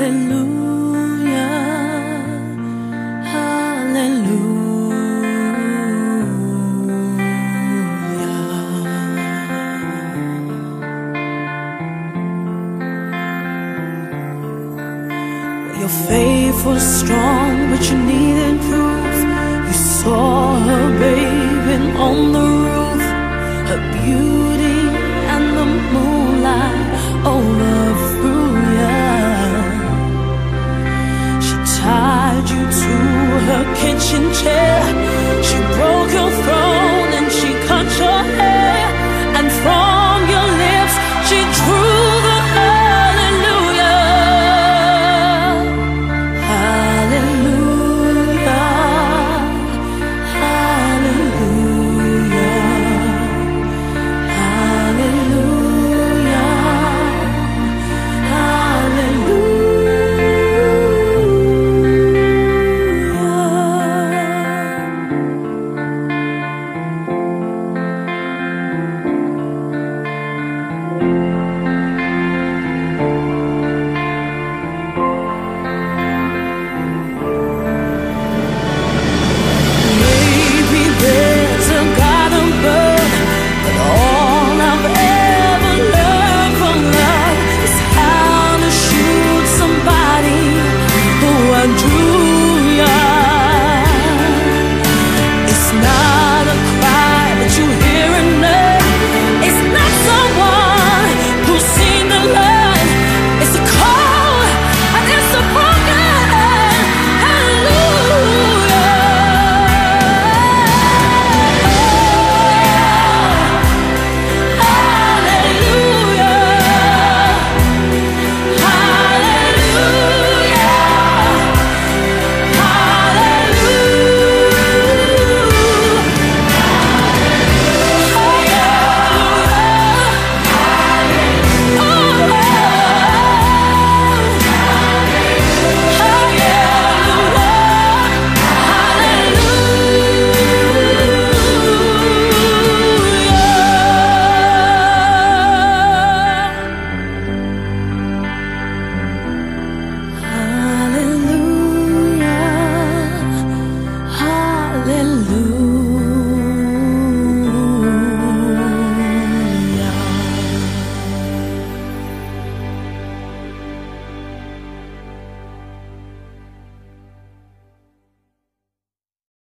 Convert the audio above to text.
hallelujah, hallelujah. Your faith was strong, but you needed proof. You saw her bathing on the roof, her beauty 亲切。